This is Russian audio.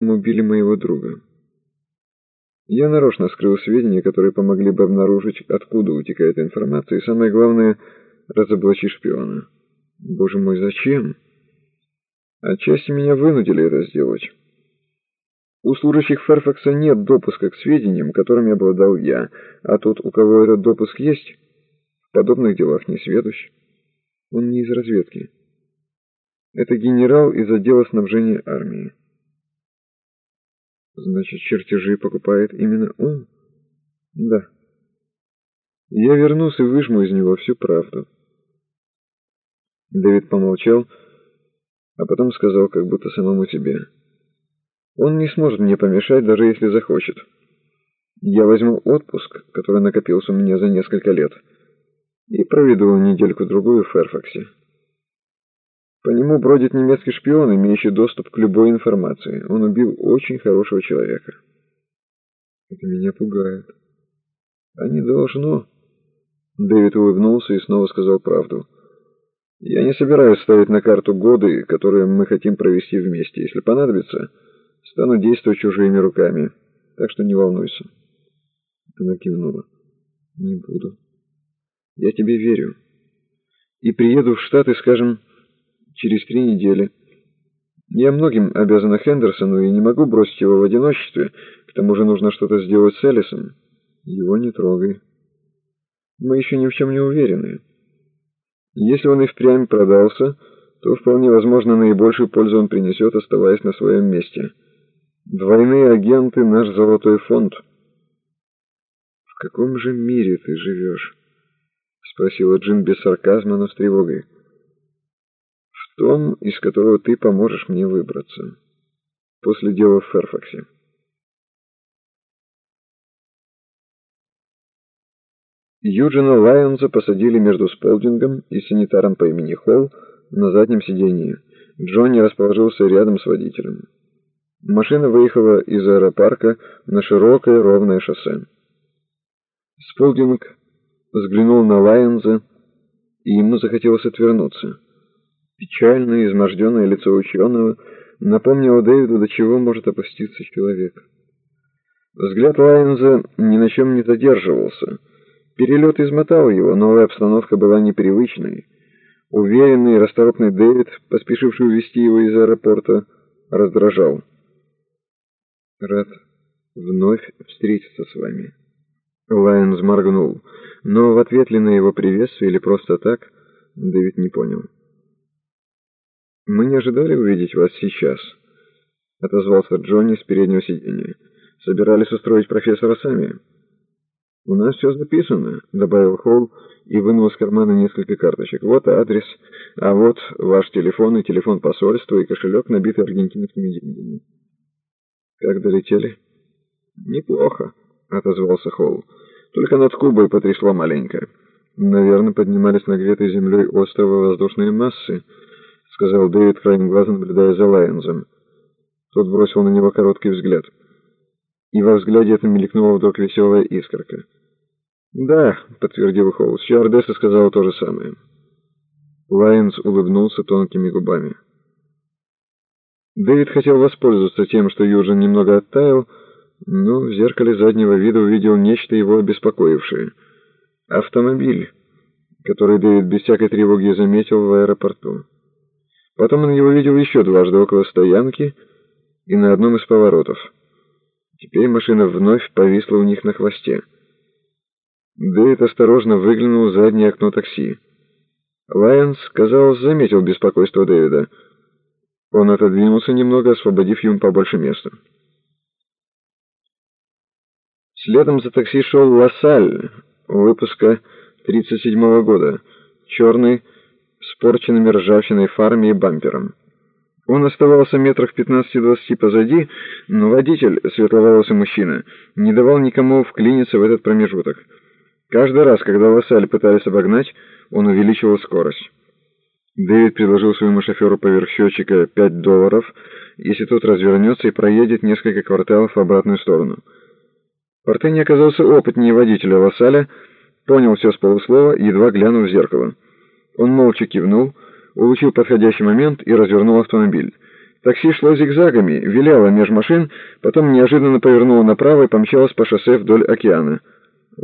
убили моего друга. Я нарочно скрыл сведения, которые помогли бы обнаружить, откуда утекает информация, и самое главное — разоблачить шпиона. Боже мой, зачем? Отчасти меня вынудили это сделать. У служащих Ферфакса нет допуска к сведениям, которыми обладал я, а тот, у кого этот допуск есть, в подобных делах не сведущ. Он не из разведки. Это генерал из отдела снабжения армии. Значит, чертежи покупает именно он? Да. Я вернусь и выжму из него всю правду. Дэвид помолчал, а потом сказал, как будто самому себе. Он не сможет мне помешать, даже если захочет. Я возьму отпуск, который накопился у меня за несколько лет, и проведу недельку-другую в Ферфаксе. По нему бродит немецкий шпион, имеющий доступ к любой информации. Он убил очень хорошего человека. Это меня пугает. А не должно. Дэвид улыбнулся и снова сказал правду. Я не собираюсь ставить на карту годы, которые мы хотим провести вместе. Если понадобится, стану действовать чужими руками. Так что не волнуйся. Она кивнула. Не буду. Я тебе верю. И приеду в Штаты, скажем, через три недели. Я многим обязана Хендерсону и не могу бросить его в одиночестве. К тому же нужно что-то сделать с Эллисом. Его не трогай. Мы еще ни в чем не уверены. Если он и впрямь продался, то вполне возможно наибольшую пользу он принесет, оставаясь на своем месте. Двойные агенты — наш золотой фонд. «В каком же мире ты живешь?» — спросила Джин без сарказма, но с тревогой том, из которого ты поможешь мне выбраться. После дела в Ферфаксе. Юджина Лайонса посадили между Сполдингом и санитаром по имени Холл на заднем сидении. Джонни расположился рядом с водителем. Машина выехала из аэропарка на широкое ровное шоссе. Сполдинг взглянул на Лайонса, и ему захотелось отвернуться. Печальное, изможденное лицо ученого напомнило Дэвиду, до чего может опуститься человек. Взгляд Лайнза ни на чем не задерживался. Перелет измотал его, новая обстановка была непривычной. Уверенный и расторопный Дэвид, поспешивший увезти его из аэропорта, раздражал. «Рад вновь встретиться с вами». Лайнз моргнул, но в ответ ли на его приветствие или просто так, Дэвид не понял. «Мы не ожидали увидеть вас сейчас», — отозвался Джонни с переднего сиденья. «Собирались устроить профессора сами». «У нас все записано», — добавил Холл и вынул из кармана несколько карточек. «Вот адрес, а вот ваш телефон и телефон посольства и кошелек, набитый аргентинскими деньгами». «Как долетели?» «Неплохо», — отозвался Холл. «Только над Кубой потрясло маленько. Наверное, поднимались нагретой землей острова воздушные массы» сказал Дэвид, краем глаза наблюдая за Лайонзом. Тот бросил на него короткий взгляд. И во взгляде это мелькнула вдруг веселая искорка. «Да», — подтвердил Холл, — «Стюардесса сказала то же самое». Лайонс улыбнулся тонкими губами. Дэвид хотел воспользоваться тем, что Юджин немного оттаял, но в зеркале заднего вида увидел нечто его обеспокоившее. Автомобиль, который Дэвид без всякой тревоги заметил в аэропорту. Потом он его видел еще дважды около стоянки и на одном из поворотов. Теперь машина вновь повисла у них на хвосте. Дэвид осторожно выглянул в заднее окно такси. Лайонс, казалось, заметил беспокойство Дэвида. Он отодвинулся немного, освободив ему побольше места. Следом за такси шел Лассаль, выпуска 37-го года, черный, спорченными ржавчиной фарами и бампером. Он оставался метрах в 15-20 позади, но водитель, светловолосый мужчина, не давал никому вклиниться в этот промежуток. Каждый раз, когда Лассаль пытались обогнать, он увеличивал скорость. Дэвид предложил своему шоферу поверх счетчика 5 долларов, если тот развернется и проедет несколько кварталов в обратную сторону. Портени оказался опытнее водителя Лассаля, понял все с полуслова, едва глянув в зеркало. Он молча кивнул, улучил подходящий момент и развернул автомобиль. Такси шло зигзагами, виляло меж машин, потом неожиданно повернуло направо и помчалось по шоссе вдоль океана.